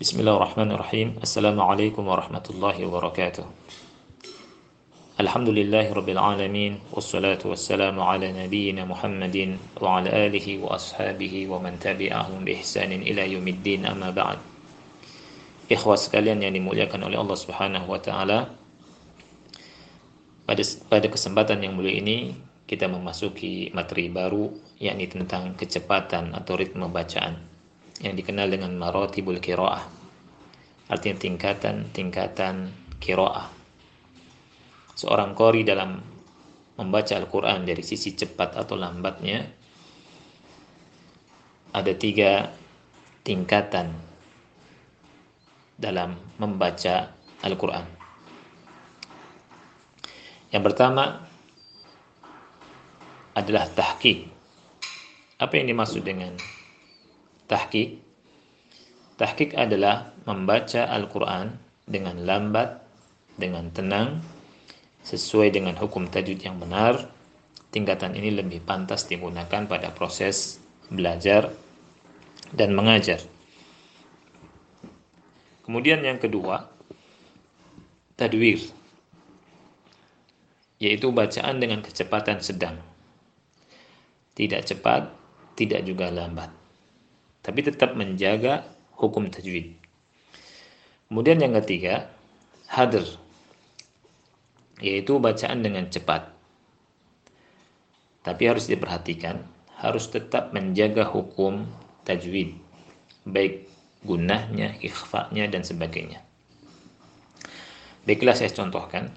Bismillahirrahmanirrahim. Assalamualaikum warahmatullahi wabarakatuh. Alhamdulillahi rabbil alamin wassalatu wassalamu ala nabiyyina Muhammadin wa ala alihi wa ashabihi wa man tabi'ahum bi ihsanin ila yaumiddin amma ba'd. Ikhwas sekalian yang dimuliakan oleh Allah Subhanahu wa taala. Pada pada kesempatan yang mulia ini kita memasuki materi baru yakni tentang kecepatan atau ritme bacaan yang dikenal dengan maratibul qiraah. Artinya tingkatan-tingkatan qiraah. Seorang qori dalam membaca Al-Qur'an dari sisi cepat atau lambatnya ada tiga tingkatan dalam membaca Al-Quran. Yang pertama adalah tahqiq. Apa yang dimaksud dengan tahqiq. Tahqiq adalah membaca Al-Quran dengan lambat, dengan tenang, sesuai dengan hukum tajwid yang benar. Tingkatan ini lebih pantas digunakan pada proses belajar dan mengajar. Kemudian yang kedua, tadwir, yaitu bacaan dengan kecepatan sedang. Tidak cepat, tidak juga lambat tapi tetap menjaga hukum tajwid. Kemudian yang ketiga, hadir, yaitu bacaan dengan cepat. Tapi harus diperhatikan, harus tetap menjaga hukum tajwid, baik gunahnya, ikhfa'nya, dan sebagainya. Baiklah saya contohkan.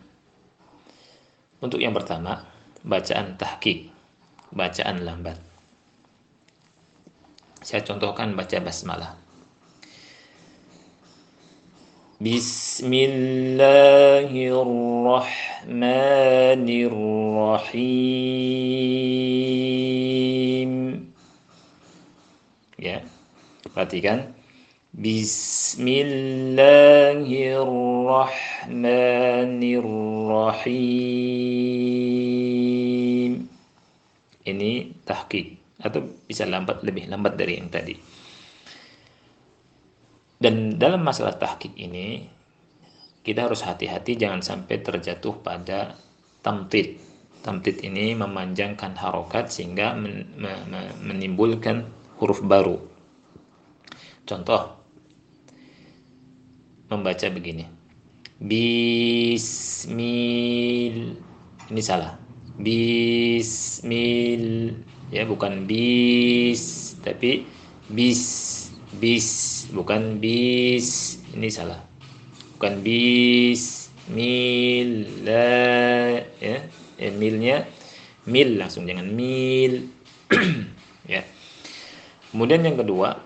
Untuk yang pertama, bacaan tahqiq, bacaan lambat. Saya contohkan baca basmalah. Bismillahirrahmanirrahim. Ya. Perhatikan. Bismillahirrahmanirrahim. Ini tahqiq atau bisa lambat lebih lambat dari yang tadi. Dan dalam masalah tahqiq ini kita harus hati-hati jangan sampai terjatuh pada tamtid. Tamtid ini memanjangkan harokat sehingga men, me, me, menimbulkan huruf baru. Contoh membaca begini. Bismil ini salah. Bismil ya bukan bis tapi bis bis bukan bis. Ini salah. Bukan bis mil ya, ya milnya mil langsung jangan mil. Ya. Kemudian yang kedua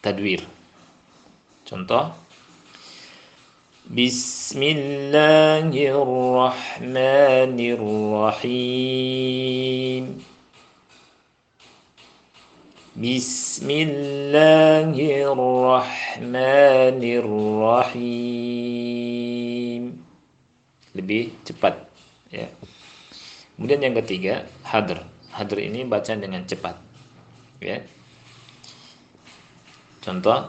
tadwir. Contoh Bismillahirrahmanirrahim. Bismillahirrahmanirrahim. Lebih cepat ya. Kemudian yang ketiga, hadr. Hadr ini bacaan dengan cepat. Ya. Contoh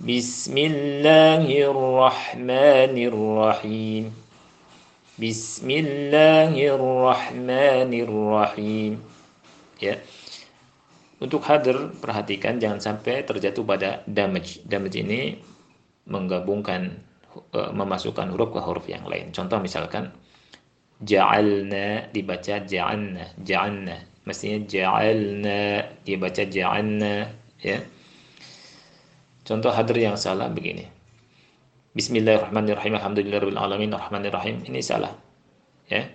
Bismillahirrahmanirrahim. Bismillahirrahmanirrahim. Ya. Untuk hadir perhatikan jangan sampai terjatuh pada damage. Damage ini menggabungkan uh, memasukkan huruf ke huruf yang lain. Contoh misalkan ja'alna dibaca ja'alna, ja'alna. Mestinya ja'alna dibaca ja'alna, ya Contoh hadir yang salah begini. Bismillahirrahmanirrahim. Alhamdulillahirrahmanirrahim. Rahmanirrahim. Ini salah. Ya.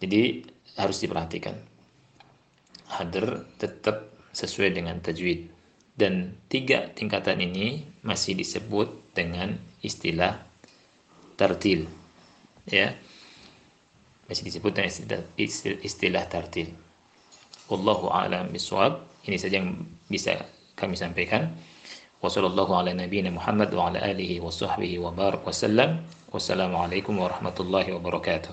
Jadi harus diperhatikan. Hadir tetap sesuai dengan tajwid. Dan tiga tingkatan ini masih disebut dengan istilah tartil. Ya. Masih disebut dengan istilah, istilah tartil. Wallahu a'lam biswab. Ini saja yang bisa kami sampaikan. وصلى الله على نبينا محمد وعلى آله وصحبه وبارك وسلم. والسلام عليكم ورحمة الله وبركاته.